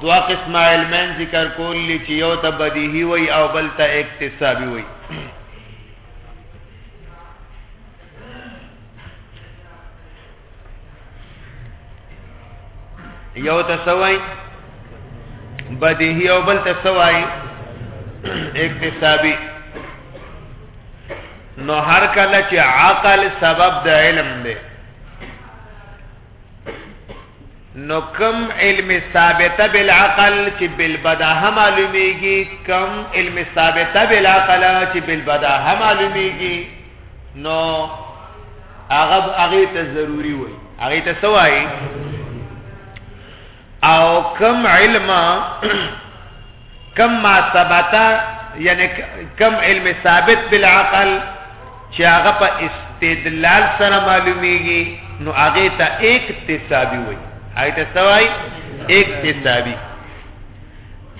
دوا قسمه علمین ذکر کول لی چې یو ته بدیهی وي او بل ته اکتسابي وي یو ته سوای بدیهی او بل ته سوای اکتسابي نو هر کله چې عقل سبب د علم دی نو کم علم ثابته بالعقل چې بالبداهه معلومیږي کم علم ثابته بالعقل چې بالبداهه معلومیږي نو هغه هغه ته ضروری وای هغه ته سوای او کم علم کم ما ثبت یعنی کم علم ثابت بالعقل چې هغه په استدلال سره معلومیږي نو هغه ته اکتسابي وایي هغه ته سوای اکتسابي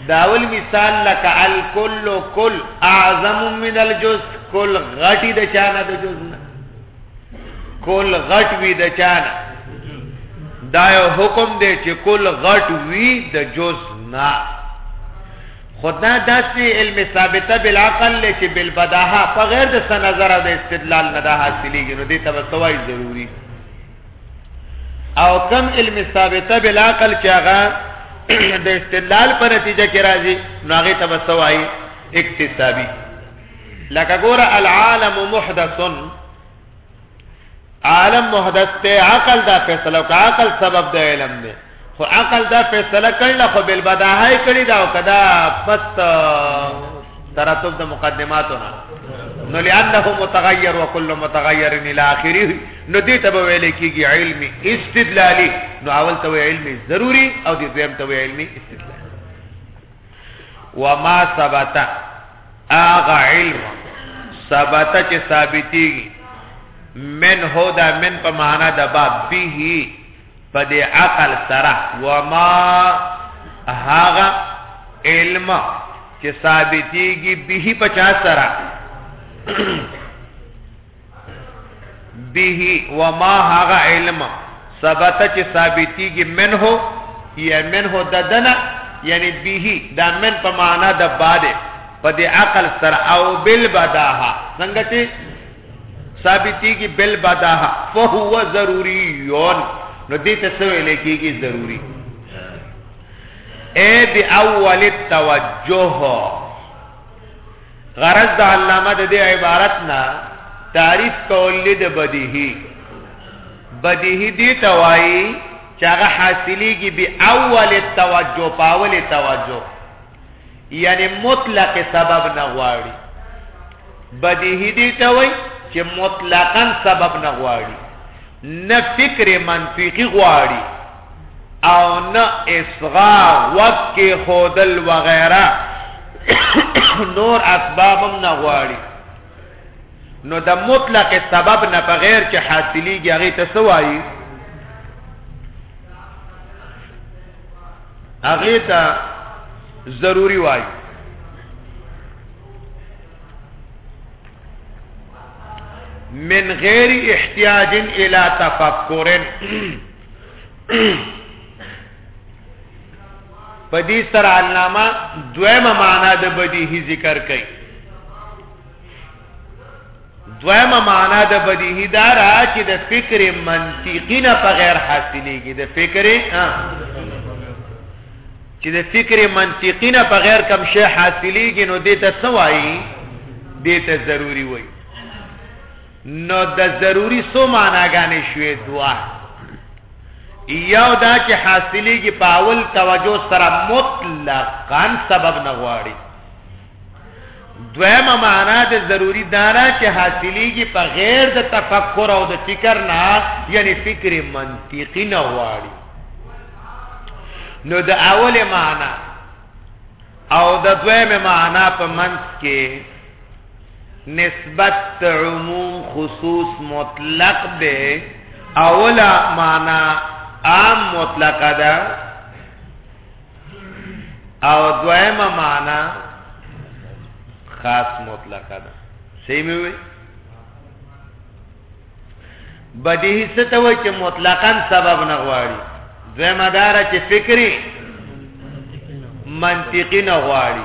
داول مثال لك الكل كل اعظم من الجزء كل غټي د چانه د جزء کول غټ وی د چانه دا یو حکم دی چې کول غټ وی د جز نه خدای داسې علم ثابته بالعقل له چې بالبداهه په غیر د نظر او د استدلال نه دا حاصلېږي نو دې ته وسوای ضروری او کم علم ثابته بالعقل چې هغه د استدلال پر نتیجه کې راځي نو هغه ته وسوای اکتسابي لکه ګوره العالم محدث عالم محدث ته عقل دا فیصله کوي عقل سبب د علم دی خو عقل دا فیصله کړل خو بل بداهی کړی دا او کدا پس ترتب د مقدماتو نه نو لانه متغیر وکل متغیر الى اخره نو دې ته ویل کېږي علم استدلالی نو اول ته علم ضروری او دې دویم ته علم استدلالی وما ثبت اغا علم ثبت چې ثابتيږي من هو دا من په معنا د باب به په دې عقل سره وما هغه علم چې ثابتيږي به په چا سره به وما هغه علم ثبت چې ثابتيږي منه یا منه ددنا یعنی به دا من په معنا د باده په دې عقل سره او بل بداها څنګه چې ثابتيږي بل بداها فهو ضروري یون نو دې ته څه ویل کېږي ضروري اے بی اول التوجه غرض د علامه د دې عبارت نه تعریف کول د بدیهی بدیهی دی توای چې هغه حاصلېږي به اول توجه پاول توجه یعنی مطلق سبب نه غواړي بدیهی دی توای چې مطلقاً سبب نه غواړي نه فکر منطقي غواړي او نه اسغا وکه خودل وغیرہ نور اسبابم نه غواړي نو د مطلق سبب نه بغیر چې حاصلېږي هغه ته سوایي هغه ته ضروری وایي من غیر احتیاج الى تفکر په دې سره علامه دویمه معنا د بدیهی ذکر کوي دویمه معنا د بدیهی دا را چې د فکر منطقی نه په غیر حاصلېږي د فکر چې د فکر منطقی نه په غیر کم شی حاصلېږي نو دې ته څه وایي دې ته ضروری وایي نو د ضروری سو معناګانې شوې دوا یو دا چې حاصلېږي په اول توجه سره مطلقاً سبب نه غواړي دویمه معنا د ضروری دارا چې حاصلېږي په غیر د تفکر او د فکر نه یعنی فکر منطقي نه غواړي نو د اوله معنا او د دویمه معنا په منځ کې نسبت د عموم خصوص مطلق ده اولا معنا عام مطلق ده او دویمه معنا خاص مطلق ده صحیح مې وي بدیهی څه ته وایي چې مطلقاً سبب نه غواړي دویمه دار چې فکری منطقي نه غواړي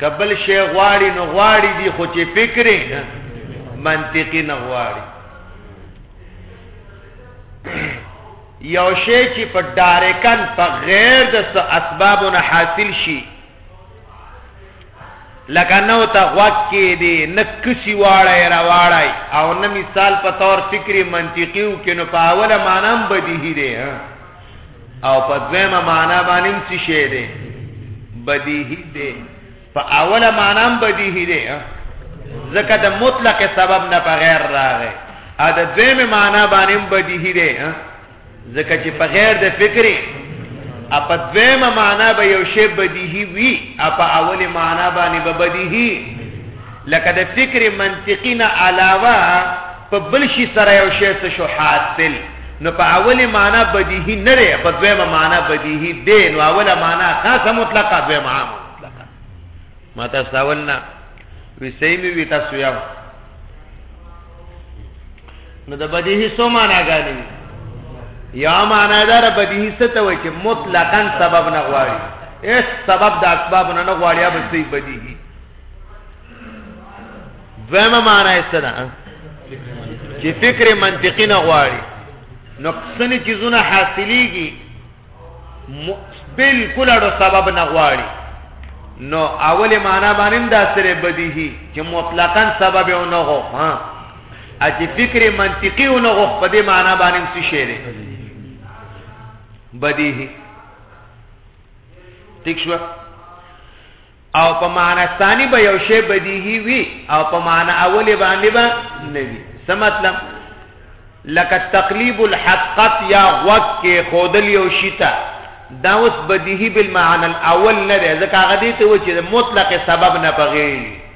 که بل شی غواړي نو غواړي دي خو چې فکرې منطقي نه غواړي یو شی چې په ډایرکن په غیر د اسبابو نه حاصل شي لکه نو ته غوږ کې دی نه کسی واړی را واړی او نه مثال په تور فکری منطقیو کې نو په اوله معنی هم بدیهی دی ها او په دویمه معنا باندې هم څه شی دی بدیهی دی په اوله معنا هم بدیهی دی ځکه د مطلق سبب نه په غیر راغی ا د دویمه معنا باندې هم بدیهی دی ځکه چې په غیر د فکرې ا په دویمه معنا به یو شی بدیهی وی ا په اوله معنا باندې به بدیهی لکه د فکر منطقی نه علاوه په بل شي سره یو شی څه شو حاصل نو په اولی معنا بدیهی نه دی په دویمه معنا بدیهی دی نو اوله معنا خاصه مطلقه دویمه عامه مطلقه ما تاسو اول نه وی صحیح می وی تاسو یو نو د بدیهی سو معنا غالي یا معنا دار بدیهی څه ته وایي چې مطلقاً سبب نه غواړي اس سبب د اسباب نه نه غواړي به صحیح بدیهی دویمه معنا یې څه ده چې فکر منطقي نه غواړي نو څنګه چیزونه حاصلېږي بالکل اړو سبب نه غواړي نو اوله معنا باندې دا سره بدیهي چې مطلقاً سبب یې نه غو ها اجي فکر منطقي نه غو په دې معنا باندې څه شی دی بدیهي ٹھیک شو او په معنی ثانی به یو شی بدیهی وی او په معنی اولی باندې به نه وی څه مطلب لکه تقلیب الحقت یا غوږ کې خودل یو شی ته دا اوس بدیهی بالمعنی الاول نه دی ځکه هغه دې ته و چې مطلق سبب نه پغېږي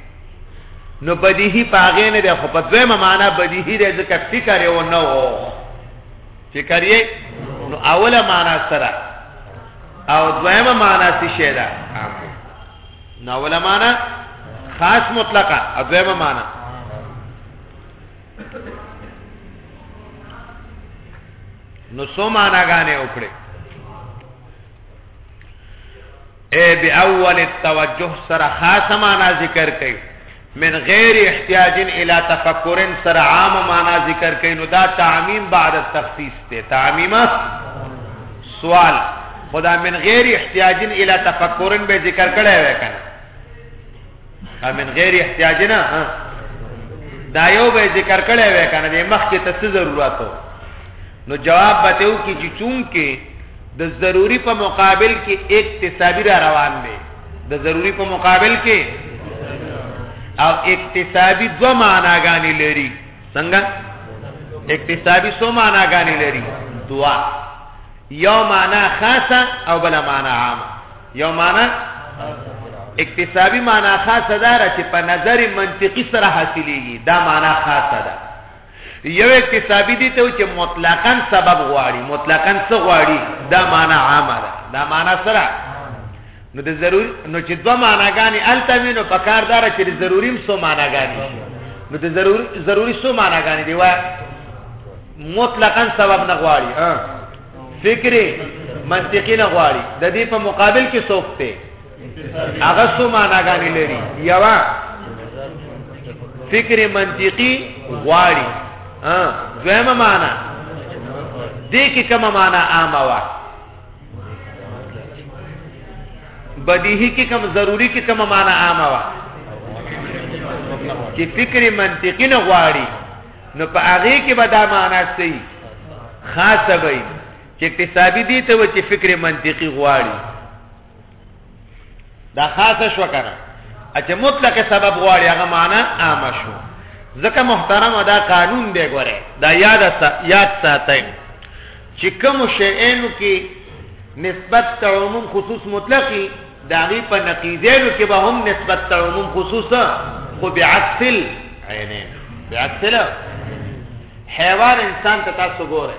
نو بدیهی پاغې نه دی خو په دویمه معنا بدیهی دی ځکه فکر یې و نه و فکر یې نو اوله معنا سره او دویمه معنا څه شی ده نو اوله معنا خاص مطلقه او دویمه معنا نو سو معنا غانې وکړي اے باول التوجه سره خاص معنا ذکر کړي من غیر احتیاج الى تفکر سره عام معنا ذکر کړي نو دا تعمیم بعد التخصیص ته تعمیمه سوال خدا من غیر احتیاج الى تفکر به ذکر کړي وای کنه من غیر احتیاج نه دا یو به ذکر کړي وای کنه د مخ کې ته ضرورت وو نو جواب به ته وکړي چې چونکې د ضروری په مقابل کې اکتسابي را روان دی د ضروری په مقابل کې او اکتسابي دو معناګانې لري څنګه اکتسابي سو معناګانې لري دوا یو معنا خاصه او بل معنا عامه یو معنا اکتسابي معنا خاصه ده چې په نظر منطقي سره حاصلېږي دا معنا خاصه ده یو اکتسابی دې ته وایي چې مطلقاً سبب غواړي، مطلقاً څه غواړي، دا معنی عامه ده، دا معنی څه ده، نو د ضروري، نو چې دوه معناګانې هلته وي، نو په کار دا ده چې د ضروري هم څو معناګانې شي، نو د ضروري ضروري څو معناګانې دي، وایه مطلقاً سبب نه غواړي، فکرې منطقي نه غواړي، د دې په مقابل کې څوک دی؟ هغه څو معناګانې لري یوا فکر منطقي غواړي ها دویمه معنا دې کې کومه معنا عامه وا بدیهی کې کوم ضروری کې کومه معنا عامه وا چې فکر منطقي نه غواړي نو په هغه کې به دا معنا صحیح خاصه وي چې اقتصادي دي ته و چې فکر منطقي غواړي دا خاصه شو کنه چې مطلق سبب غواړي هغه معنا عامه شو ځکه محترم دا قانون دی ګوره دا یاد یاد ساتئ چې کوم شیانو کې نسبت ته عموم خصوص مطلقي دا غي په نقیزینو کې به هم نسبت ته عموم خصوصا خو بعکس العینین بعکس حیوان انسان ته تاسو ګوره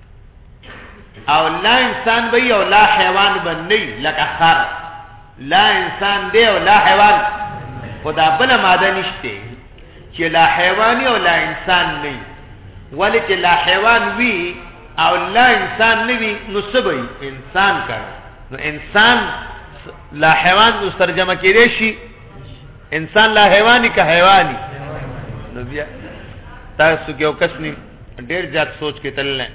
او لا انسان به او لا حیوان به نه لکه خر لا انسان دی او لا حیوان خدا بل ماده نشته چې لا حیوان او لا انسان نه ولی چې لا حیوان وی او لا انسان نه وی نو سبي انسان کړ نو انسان لا حیوان نو ترجمه کړي شي انسان لا حیواني که حیواني نو بیا تاسو کې یو کس نیم ډیر زیات سوچ کې تل نه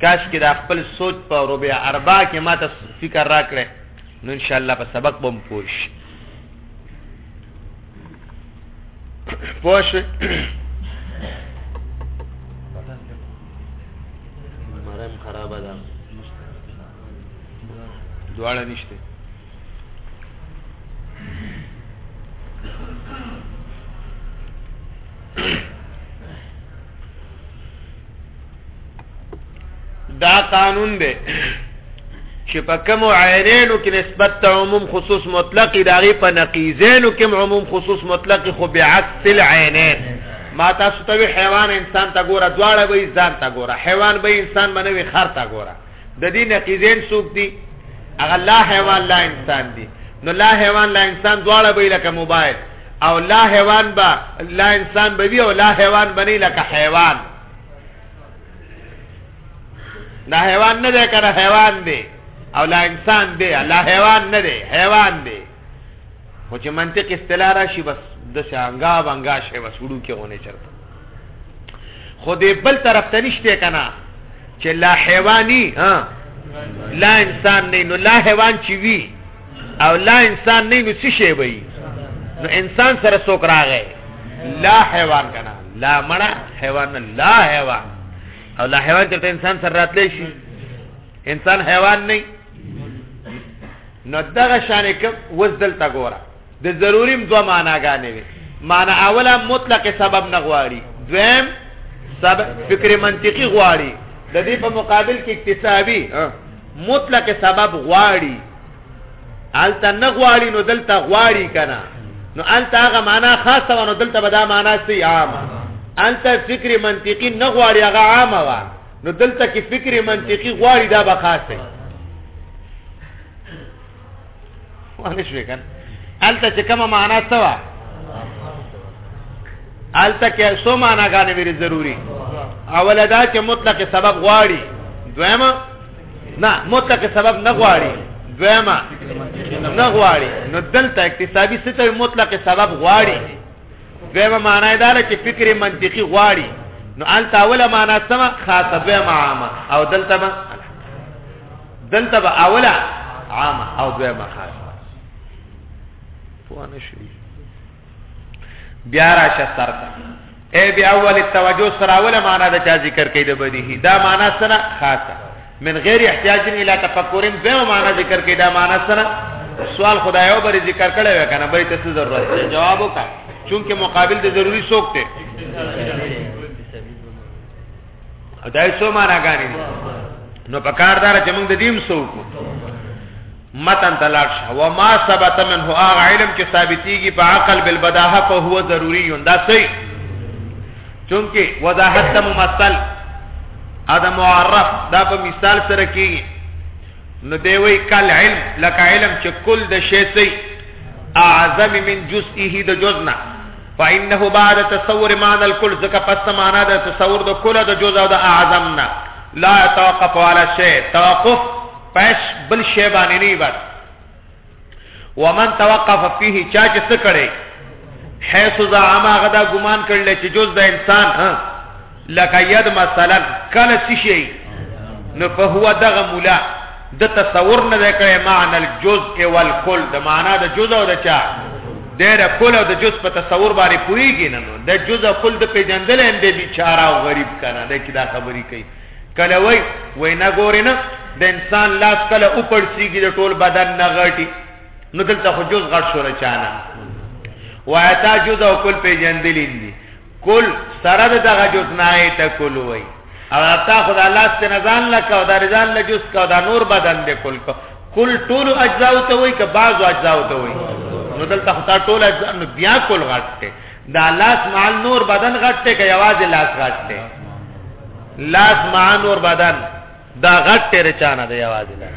کاش کې دا خپل سوچ په ربع اربع کې ماته فکر راکړې نو ان شاء الله په سبق بم پوش پوش مرم خراب ده دواړه نشته دا قانون دی چې په کوم عینینو کې نسبت ته عموم خصوص مطلق داغي په نقیزینو کې عموم خصوص مطلق خو بعکس العینین ما تاسو ته حیوان انسان ته ګوره دواړه به ځان ته ګوره حیوان به انسان باندې خر ته ګوره د دې نقیزین څوک دي هغه لا حیوان لا انسان دي نو لا حیوان لا انسان دواړه به لکه موبایل او لا حیوان با لا انسان به وي او لا حیوان بنی لکه حیوان دا حیوان نه دی کنه حیوان دی او لا انسان دی لا حیوان نه دی حیوان دی خو چې منطق اصطلاح راشي بس د شانګا بنګا شي بس وړو کې غونې چرته خو دې بل طرف ته نشته کنه چې لا حیواني ها لا انسان نه نو لا حیوان چې وی او لا انسان نه نو څه شی وي نو انسان سره څوک راغی لا حیوان کنه لا مړه حیوان لا حیوان او لا حیوان چې انسان سره راتلی شي انسان حیوان نه نو دغه شان کوم وزدل تا ګوره د ضروري هم دوه معناګانې وي معنی اوله مطلق سبب نه غواړي دویم سبب فکر منطقي غواړي د دې په مقابل کې اکتسابي مطلق سبب غواړي الته نه غواړي نو دلته غواړي کنه نو الته هغه معنا خاصه ونه دلته به دا معنا سي عامه الته فکر منطقي نه غواړي هغه عامه وا نو دلته کې فکر منطقي غواړي دا به خاصه ونه شوې کنه الته چې کومه معنا څه وا الته کې څو معنا غانې ویری ضروری اوله دا چې مطلق سبب غواړي دویمه نه مطلق سبب نه غواړي دویمه نه غواړي نو دلته اقتصادي ستر مطلق سبب غواړي دویمه معنا دا ده چې فکر منطقي غواړي نو الته اوله معنا سم خاصه دویمه عامه او دلته دلته به اوله عامه او دویمه خاصه پوه نه شي بیا راشه سر ته ای بیا اول التوجه سره اوله معنا د چا ذکر کوي د بدیهی دا معنا سره خاصه من غیر احتیاج الی تفکر به معنا ذکر کوي دا معنا سره سوال خدای او بری ذکر کړي وای کنه بری ته ضرورت دی جواب وکړه چونکه مقابل د ضروری سوکته دا څو معنا غاني نو په کار دار چې موږ د دیم سو کو متن تلاش و ما ثبت منه هغه علم چې ثابتيږي په عقل بالبداهه په هو ضروري دا صحیح چونکه وضاحت ممثل ادا معرف دا په مثال سره کیږي نو دی وی کل علم لکه علم چې کل د شی سي اعظم من جزئه د جزنا فانه بعد تصور معنى الكل ځکه پس د معنا د تصور د کل د جزء او د اعظم نه لا توقف على شيء توقف پس بل شی باندې نه بس ومن توقف فيه چا چې څه کړي حيث زعما غدا ګمان کړل چې جز د انسان ها لکه ید مثلا کله څه شي نو په هو دغه مولا د تصور نه کړي معنی الجزء والکل د معنا د جزء او د چا د کل او د جزء په تصور باندې پويږي نه د جزء کل د پیجندل هم د بیچاره او غریب کنه د کی دا خبرې کوي کله وای وای نه ګوري نه د انسان لاس کله اوپړسیږي د ټول بدن نه غټي نو دلته خو جزء غټ شو رچانه وایتا جزء او کل پیجندل دي کل سره د دغه جز نه ایت کل وای او تا خدا الله ست نزان لکه او دا رضان له جز کا دا نور بدن دې کل کو کل ټول اجزاء ته وای ک بعض اجزاء ته وای نو دلته خدا ټول اجزاء نو بیا کل غټه دا لاس مال نور بدن غټه ک یوازې لاس غټه لاس مال نور بدن دا غټه رچانه دی یوازې لاس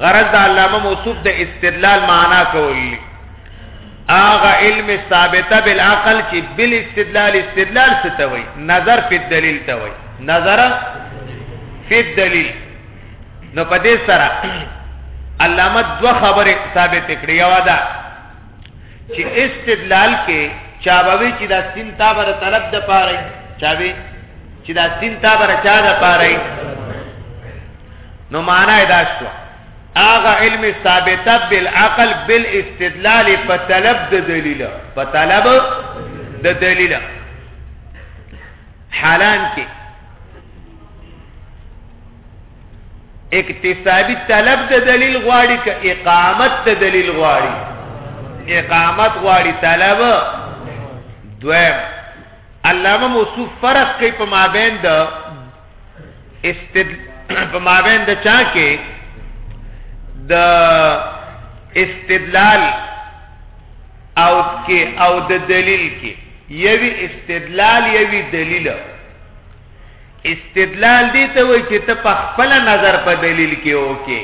غرض د علامه موصوف د استدلال معنا کول اغه علم ثابته بالعقل چې بل استدلال استدلال څه ته وای نظر په دلیل ته وای نظر په دلیل نو په دې سره علامه دو خبره ثابت کړې یو دا چې استدلال کې چاوي چې دا سین تا بر طلب د پاره چاوي چې دا سین تا بر چا د پاره نو معنا یې دا شو هغه علم ثابته بالعقل بالاستدلال په طلب د دلیل په طلب د دلیل حالان کې اقتصادي طلب د دلیل غواړي که اقامت د دلیل غواړي اقامت غواړي طلب دویم علامه موصوف فرق کوي په مابین د استد په مابین د چا کې د استدلال او کې او د دلیل کې یوی استدلال یوی دلیل استدلال دي ته وای چې ته په خپل نظر په دلیل کې اوکې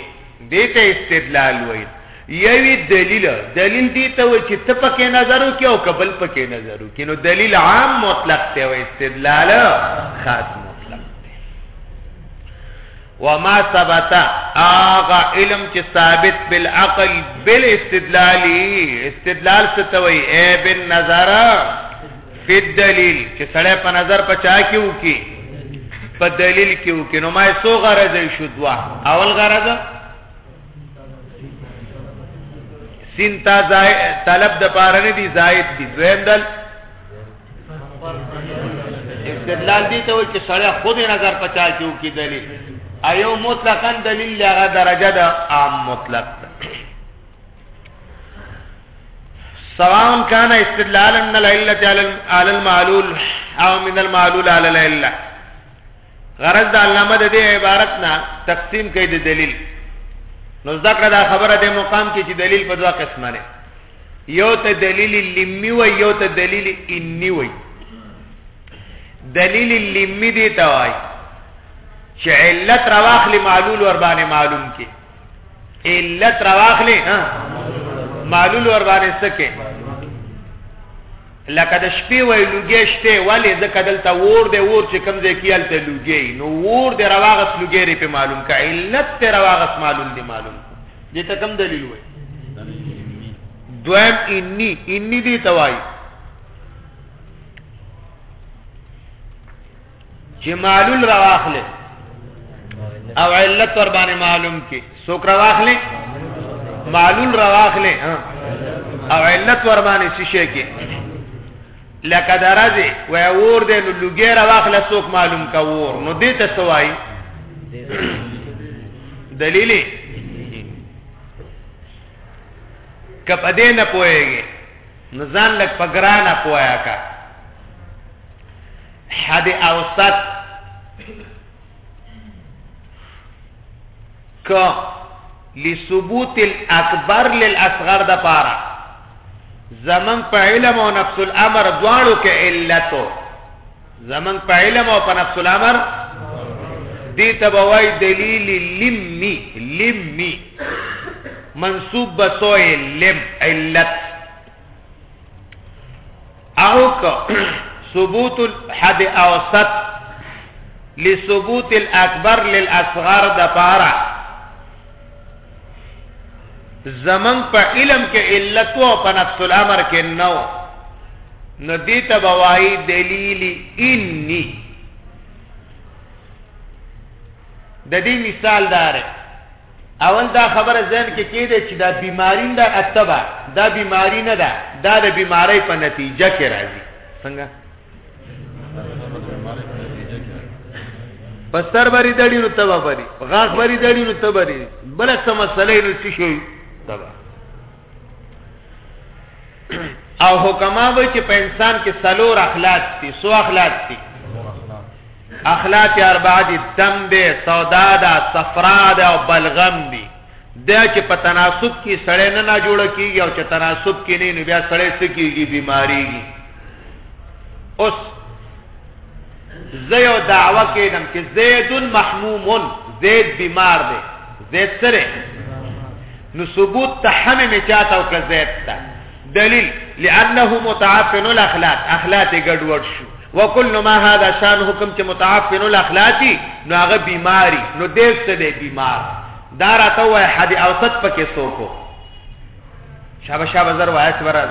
دې ته استدلال وای یوی دلیل دلیل دی ته وای چې ته پکې نظر وکې او قبل پکې نظر وکې نو دلیل عام مطلق ته وای استدلال خاص مطلق دی وما ثبت اغه علم چې ثابت بالعقل بالاستدلال استدلال څه ته وای اے بالنظر فی الدلیل چې سړی په نظر پچا کې وکي په دلیل کې وکي نو ما سو غرض شو دوا اول غرض سین تا طلب د پاره نه دی زائد دی دویم دل استدلال دی ته وایي چې سړی خود نظر پچا کیو کی دلیل ایو مطلقاً دلیل هغه درجه ده عام مطلق ده سواء كان استدلالا من العله على المعلول او من المعلول على العله غرض د علامه د دې عبارت نه تقسیم کوي د دلیل نو ذکر دا خبره د مقام کې چې دلیل په دوه قسمه نه یو ته دلیل لمی وای یو ته دلیل انی وای دلیل لمی دی ته وای چې علت رواخلی معلول ور باندې معلوم کې علت رواخلی ها معلول ور باندې سکه لکه د شپې وای لوګی شته ولې ځکه دلته اور دی اور چې کوم ځای کې هلته لوګی نو اور دی رواغس لوګی ری په معلوم کا علت ته رواغس معلوم دی معلوم دې ته کوم دلیل وای دویم انی انی دی توای چې معلول را واخلې او علت ور باندې معلوم کې څوک را واخلې معلول را واخلې او علت ور باندې څه شي کې لکه درځي وای ور دې نو لګي را واخلې څوک معلوم کا ور نو دې ته سوای دلیل کپ دې نه پويږي نزان لک پګرانه پویا کا حد اوسط که لثبوت الاکبر للاصغر د پاره زمن په علم او نفس الامر دواړو کې علتو زمن په علم او په نفس الامر دې تبوای دلیل لمی لمی منصوب بسوی لم علت او که ثبوت الحد اوسط لثبوت الاکبر للاصغر د پاره زمن په علم کې علت او په نفس الامر کې نو ندی تبوای دلیل انی د دې مثال دار اول دا خبره ذهن کې کېږدئ چې دا بیماري ده او تبه دا بیماري نه ده، دا د بیمارۍ په نتیجه کې راځي. څنګه؟ په سر باندې دړي نو تبه باندې، غاښ باندې دړي نو تبه باندې، بله څه مسله یې نو څه شي؟ تبه. او حکما وای چې په انسان کې سلور اخلاق دي سو اخلاق دي اخلاق اربعه دي دم دي سودا ده صفرا ده او بلغم دي دا چې په تناسب کې سړی نه نه جوړ کیږي او چې تناسب کې نه نو بیا سړی سکیږي بیماریږي اوس زه یو دعوه کېدم چې زید محموم زید بیمار دی زید سره نو ثبوت ته هم می چاته او که زید ته دلیل لانه متعفن الاخلاق اخلاق ګډوډ شو وکل ما هذا شان حکم چې متعفن الاخلاق نو هغه بیماری نو دې څه دی بیمار دا راته وای حد اوسط پکې سوکو شابه شابه زر وایس ورا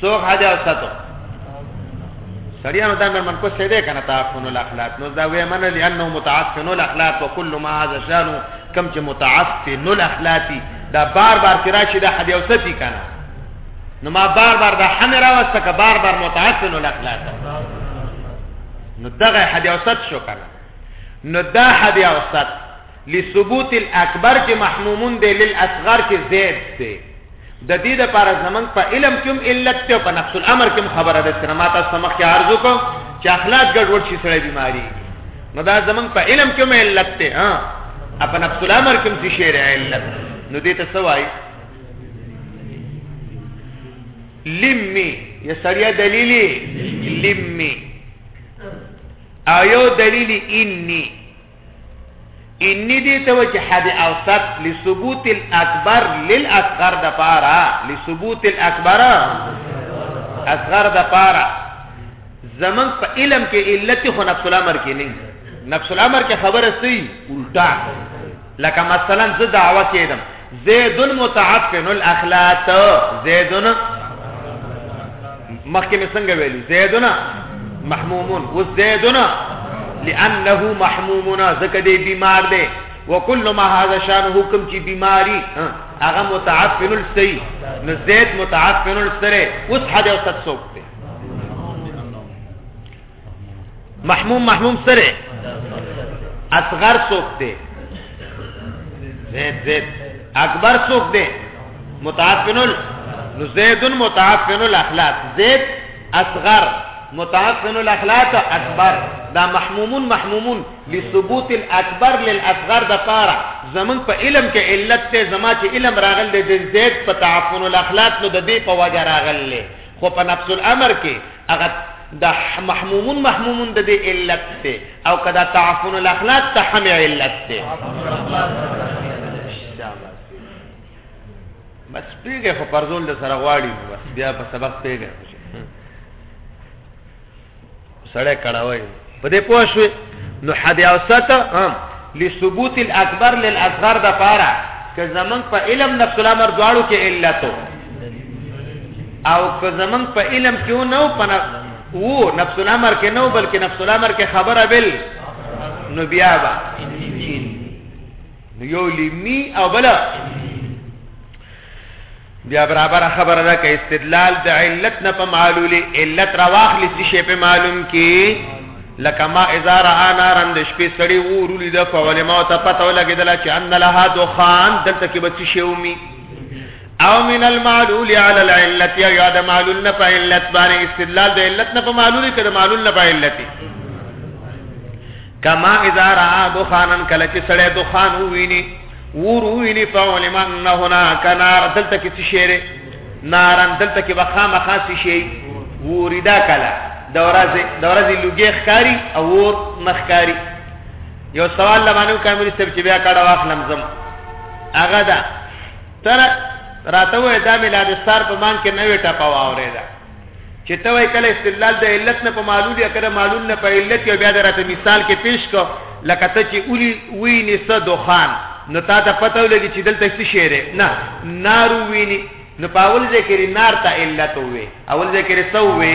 سوق حاجه او ساتو سريانو دا من من کو سيده کنه تعفن الاخلاق نو دا وی من لانه متعفن الاخلاق وكل ما هذا شانو کم چې متعفن الاخلاق دا بار بار تراشي دا حدی او ستی کنه نو ما بار بار دا حمرا واستک بار بار متعفن الاخلاق نو دغه حدی او ست شو کنه نو دا حدی او ست لثبوت الاکبر چې محمومون دی للاصغر چې زید دی د دې د پاره زمنګ په علم کې هم علت ته په نفس الامر کې خبره ده سره ماته سمخ کې عرض وکړ چې اخلاق ګډوډ شي سره بیماری نو دا زمنګ په علم کې هم علت ته ها په نفس الامر کې هم شي علت نو دې ته سوای لمی یا سریا دلیلی لمی او یو دلیلی انی اني دې ته وایي چې حد اوسط لثبوت الاکبر للاصغر د پاره لثبوت الاکبر اصغر د پاره زمنګ په علم کې علت خو نفس الامر کې نه نفس الامر کې خبره سي الټا لکه مثلا زه دعوه کېدم زید متعفن الاخلاق زید مخکې مې څنګه ویلو زید محمومون و زید لانه محمومون ځکه دی بیمار دی وکل ما هذا شان حکم چې بیماری هغه متعفن السی نو زید متعفن السره اوس حد او تکسوک محموم محموم سره اصغر څوک دی زید زید اکبر څوک دی متعفن ال زید متعفن الاخلاق زید اصغر متعفن الاخلاق اکبر دا محمومون محمومون لثبوت الاکبر للاصغر د پاره زمون په علم کې علت ته زما چې علم راغل د زید په تعفن الاخلاق نو د دې په وجه راغل خو په نفس الامر کې هغه د محمومون محمومون د دې علت دی او کدا تعفن الاخلاق ته هم علت دی بس پیګه خو پرزول د سره غواړي بس بیا په سبق پیګه سړی کړه وای په دې پوه شوې نو حد اوسط هم لثبوت الاکبر للاصغر د پاره که زمون په علم نفس الامر دواړو کې علت او که زمون په علم کې نو په وو نفس الامر کې نو بلکې نفس الامر کې خبره بل نو بیا با نو یو لمی او بل بیا برابر خبره ده که استدلال د علت نه په معلول علت را واخلی څه شی په معلوم کی لکه ما اذا را نارن د شپې سړی ورولې د فول ما ته پته ولګیدل چې ان لها دخان دلته کې بچی شی اومي او من المعلول على العلت یا یاد معلول نه په علت باندې استدلال د علت نه په معلول کې د معلول نه په علت کما اذا را دخانن کله چې سړی دخان وویني ور وویني فعلم ان هناک نار دلته کې څه شی نارن دلته کې بخا مخا څه شی وریدا کله د ورځې د ورځې لوګي ښکاری او ور مخکاری یو سوال لمانو کامل سب چې بیا کړه واخلم زم هغه دا تر راته وې دا ملاد ستار په مان کې نوې ټاپا واورې دا چې ته وای کله استدلال د علت نه په معلول یا کړه معلول نه په علت یو بیا درته مثال کې پیش کو لکه ته چې اولی وی نسه دوخان نو تا ته پته ولګي چې دلته څه شی دی نه نار ویني نو په اول ذکر نار ته علت وي اول ذکر سو وي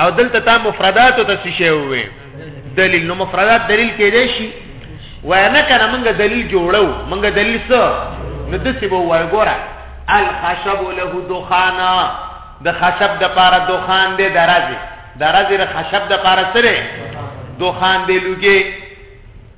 او دلته تا مفردات ته څه شی وې دلیل نو مفردات دلیل کېدې شي وای نه کنه موږ دلیل جوړو موږ دلیل څه نو د څه وو وای ګوره الخشب له دخانا د خشب د پاره دخان دې درازي درازي د خشب د پاره سره دخان دې لوګي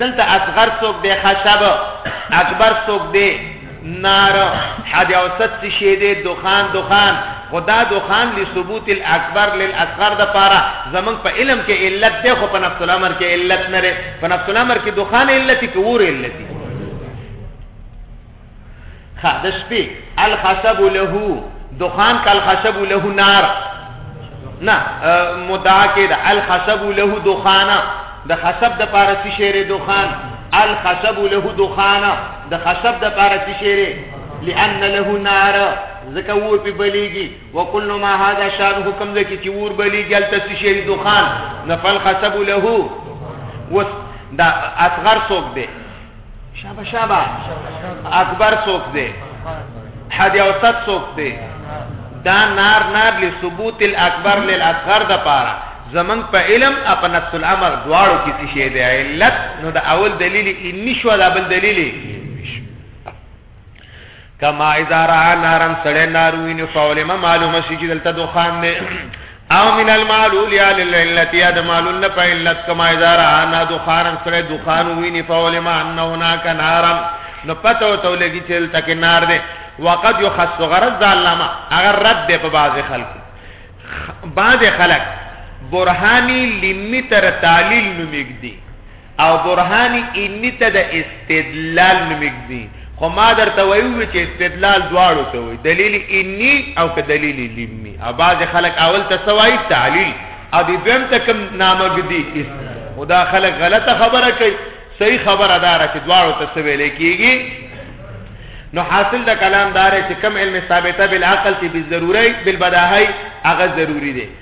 دلته اصغر څوک دی خشب اکبر څوک دی نار حد اوسط څه شی دی دخان دخان خدا دخان لثبوت الاکبر للاصغر د پاره زمنګ په علم کې علت دی خو په نفس الامر کې علت نه لري په نفس الامر کې دخان علت کې ور علت دی خا د شپې الخشب له دخان کال خشب له نار نه مدعا کې د الخشب له دخانا د خشب د پاره څه شعر دخان الخشب له دخانا د خشب د پاره څه شعر لئن له نار زکه ور په بلیږي وکل ما هذا شان حکم زکه چې ور بلیږي ال څه شعر دخان نفل خشب له وس دا اصغر څوک دی شابه شابه اکبر څوک دی حد اوسط څوک دی دا نار نار لثبوت الاکبر للاصغر د پاره زمنګ په علم او په نفس الامر دواړو کې څه شی دی علت نو د اول دلیل انی شو دا بل دلیل کما اذا را نارن سړی ناروینو فولما معلومه شي چې دلته دخان دی او من المعلول یا للعلت یا د معلول نه په علت کما اذا را نا دخان سړی دخان ویني فولما ان هناك نارا نو پته او تولګي چې دلته کې نار دی وقد يخص غرض د علامه اگر رد دی په بعض خلک بعض خلک برهانی لمی تر تعلیل نو میګدي او برهان انی ته د استدلال نوم ږدي خو ما درته ویو چې استدلال دواړو ته وي دلیل انی او که دلیل لمی او بعض خلک اول ته سوای تعلیل او دی دویم ته کوم نامه ږدي خدا خلک غلطه خبره کوي صحیح خبره دار چې دواړو ته سوي لیکيږي نو حاصل د کلام دار چې کم علم ثابته بالعقل تی بالضروري بالبداهي هغه ضروری دی